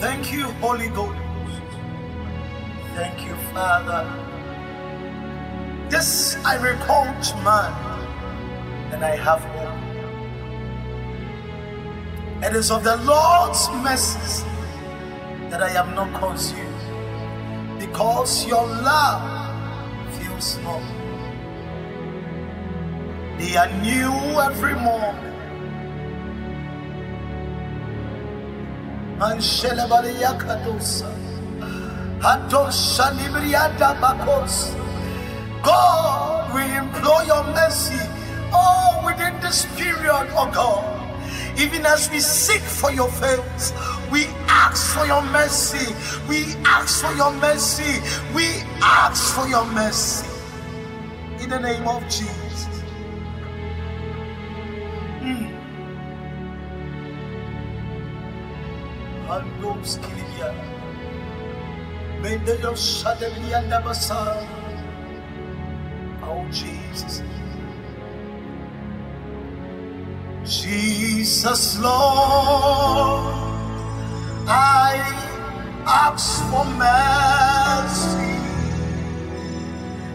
Thank you, Holy Ghost. Thank you, Father. This I recall to mind, and I have hope. It is of the Lord's mercies that I am not consumed, because your love feels more. They are new every morning. Manshelebariya kadosa. Hadosha libriyada bakos. God, we implore your mercy. Oh, within this period, oh God. Even as we seek for your face, we ask for your mercy. We ask for your mercy. We ask for your mercy. In the name of Jesus. Handos kilibia. Mende yo shadebia nabasa. Oh Jesus. Jesus Lord, I ask for mercy.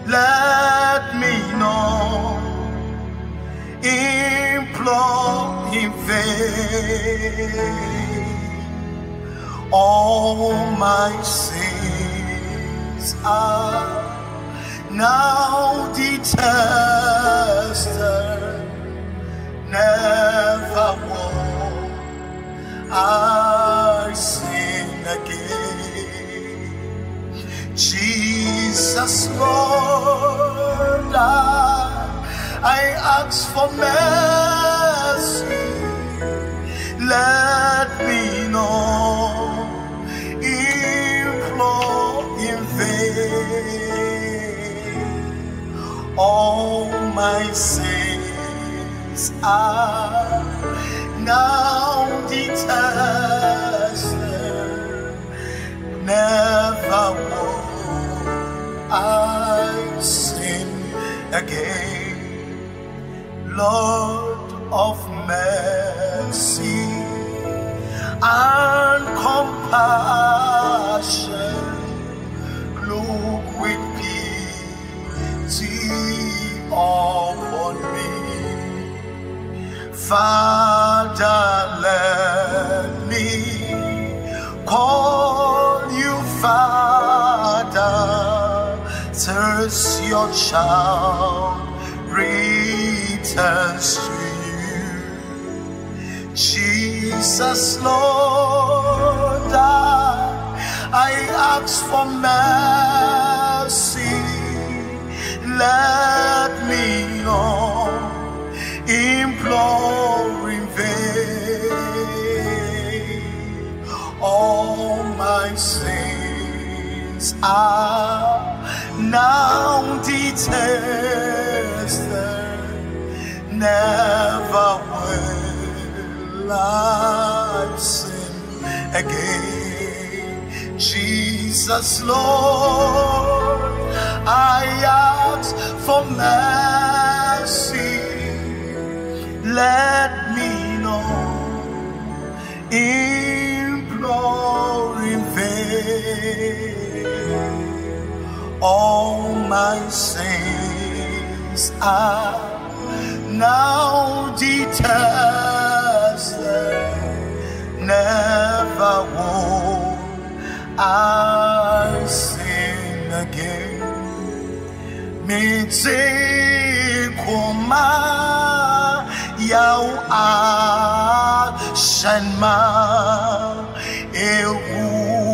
Let me know, implore in vain. All my sins are now detested never will I sin again. Jesus, Lord, I, I ask for mercy. My sins are now detested. Never will I sin again. Lord of your child returns to you. Jesus, Lord, I, I ask for mercy. Let me know, implore in vain. All my sins are now detested. Never will I sin again. Jesus, Lord, I ask for mercy. Let me know, implore in vain. All my sins are now detested. Never will I sin again. Mitsikuma yau a shanma ewurati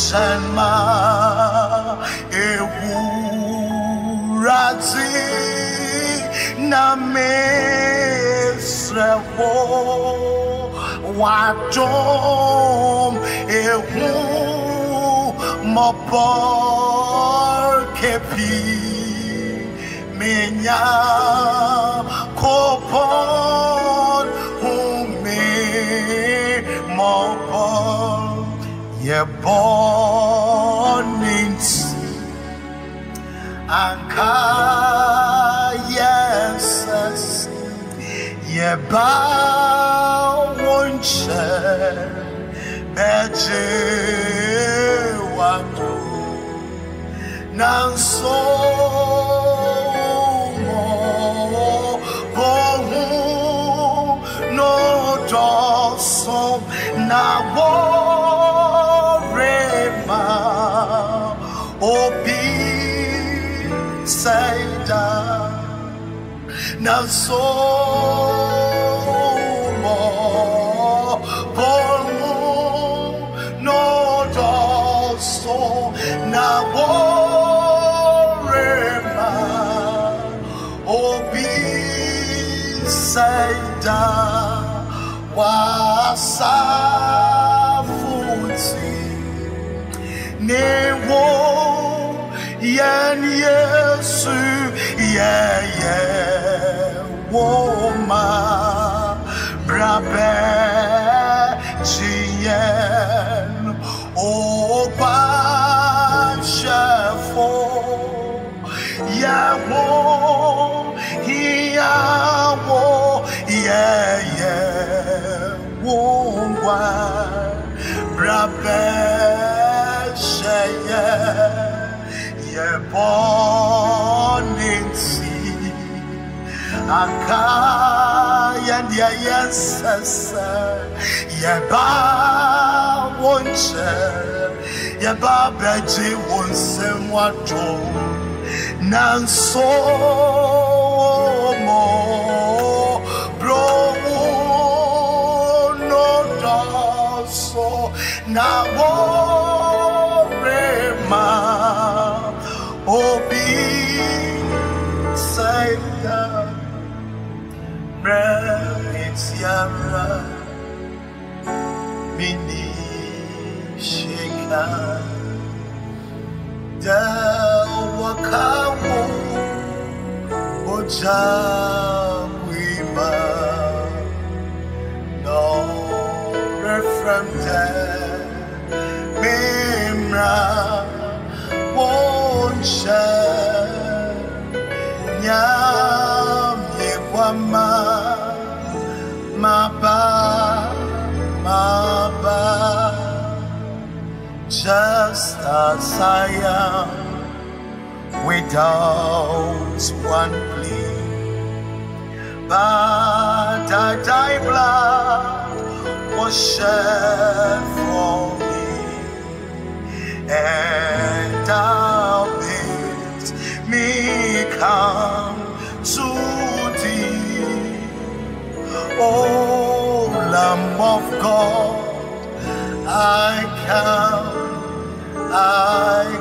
srewo wadom ehu mopo kepi menya kupon humi mopo mitsi koma yau a shanma ewurati na mesrewo wadom ehu mobor kepi menya kopon hume mobor ye bonins anka yes ye ba wonche beje watu nanso mo bohu nanso mo bohu no na wo rema obi saida wasafuti newo yen yesu yeye woma brabe jien oba shefo yawo yawo yeye wongwa brabe sheye yebonensi akaya ndia yensese yeba wonche yeba beji wonsem wato nanso Refremde Mimra Wonsha Nyamye Kwama Maba Maba Just as I am Without one plea. But I die blood was shed for me and thou bid me come to thee. Oh, Lamb of God, I come, I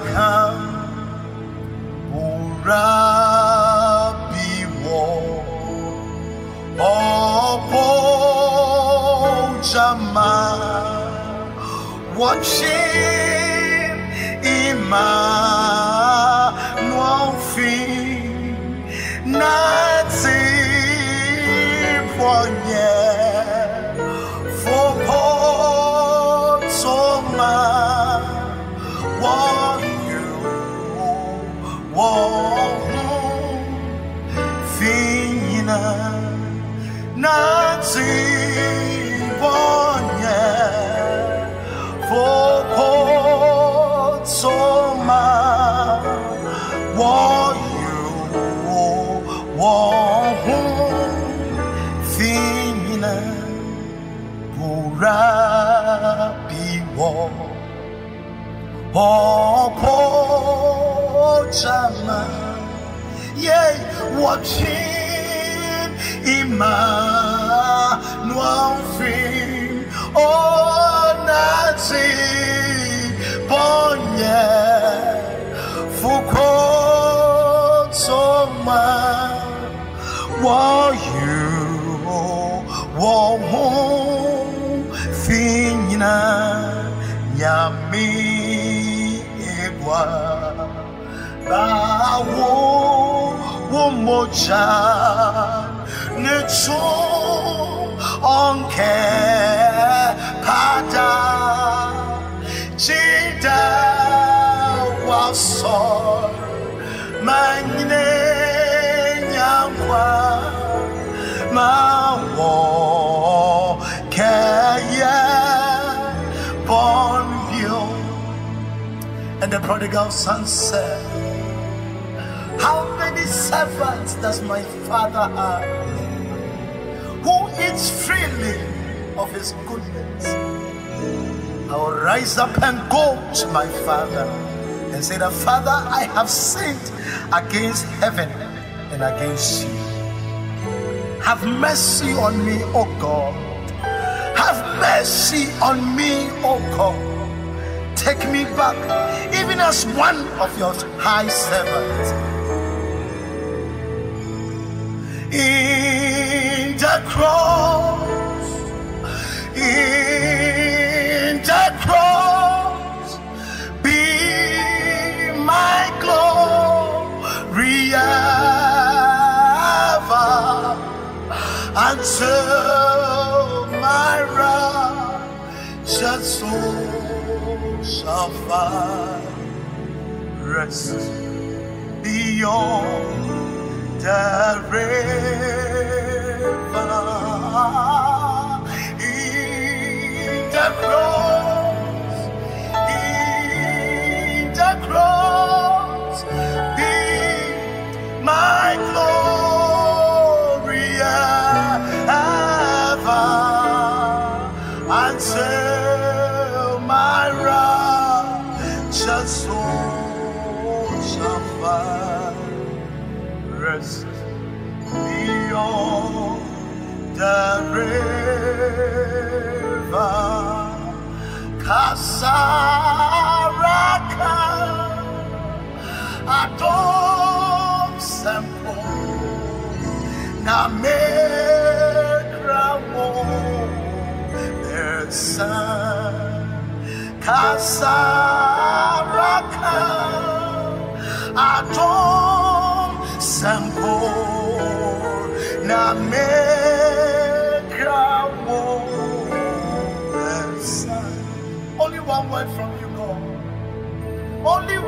我心已满哦，咱们耶，我听伊玛诺菲哦，那吉波耶，福克索玛，我有我母，菲娜亚米。Bawo wo moja ne cho onke and the prodigal son said how many servants does my father have who eats freely of his goodness I will rise up and go to my father and say that father I have sinned against heaven and against you have mercy on me, O God. Have mercy on me, O God. Take me back, even as one of your high servants. In the cross, in the cross, be my glory ever until my righteous soul shall find rest beyond the river. In the cross, in the cross, be my glory ever until beyond the river. Kasaraka Adom Sempo Na Mekramo Esa Kasaraka Adom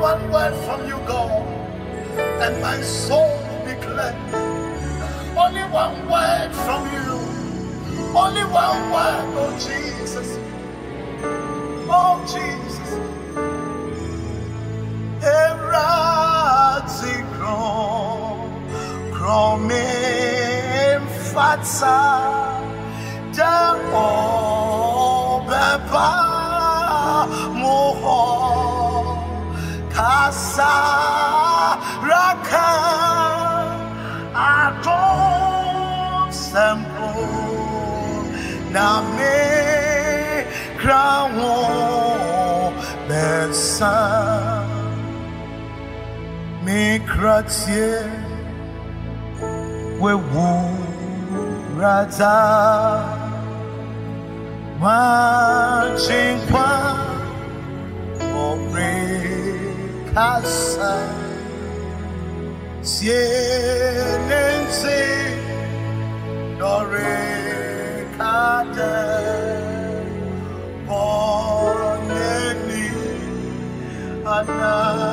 one word from you, God, and my soul will be cleansed. Only one word from you. Only one word, oh Jesus. Oh Jesus. Erati krom, kromim fatsa, da moho kasa raka adon sempo na me krawo besa me kratie we wu raza Machinkwa Omri Kasa Sienense Dore Kade Boneni Anadoma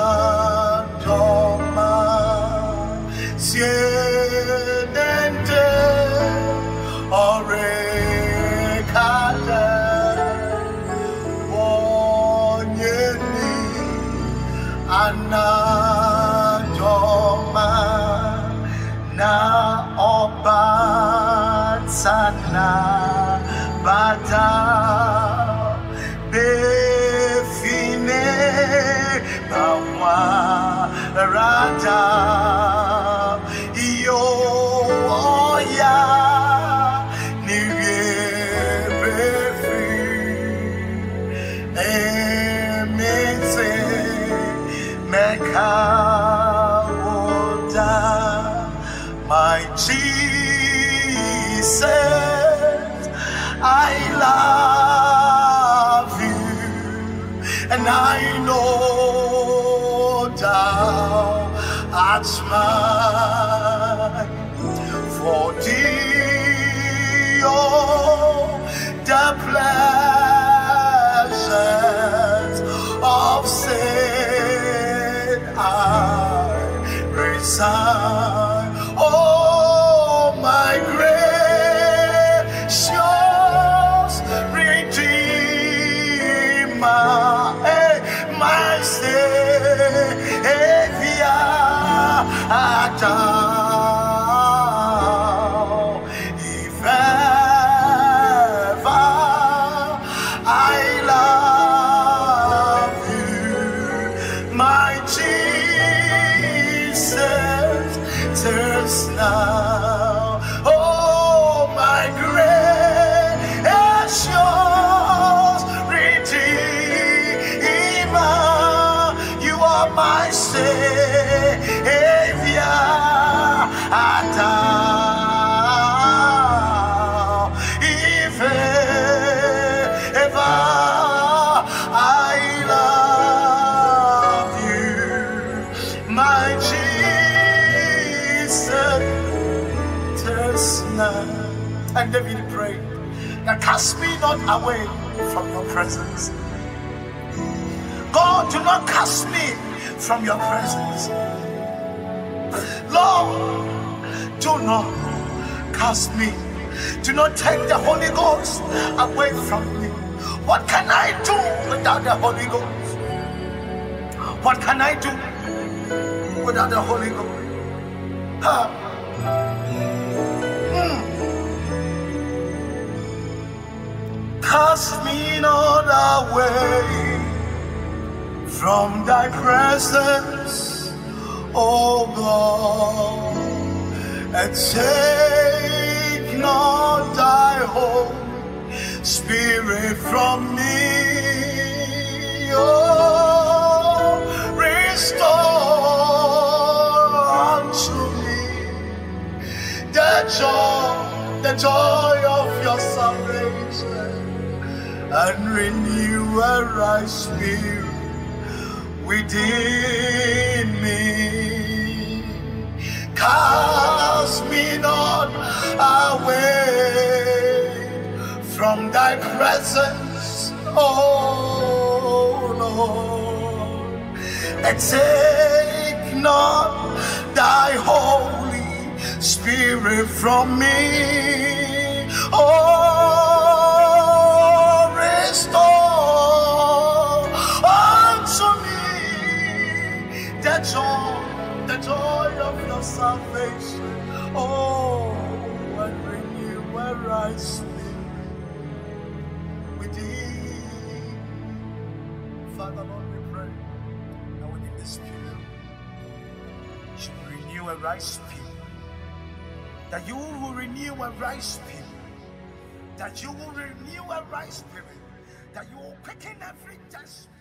Ata befine na wa rata. Thou art mine. For thee, oh, the pleasures of sin I resign. Adam, David prayed, that cast me not away from your presence. God, do not cast me from your presence. Lord, do not cast me. Do not take the Holy Ghost away from me. What can I do without the Holy Ghost? What can I do without the Holy Ghost? Huh. From thy presence, O God, and take not thy Holy Spirit from me. Oh, restore unto me the joy, the joy of your salvation, and renew a right spirit within me. Cast me not away from thy presence, oh Lord, and take not thy Holy Spirit from me. Oh, the joy of your salvation. Oh, and renew a right spirit within. Father, Lord, we pray that within this period, you will renew a right spirit. That you will renew a right spirit. That you will renew a right spirit. That you will quicken every spirit.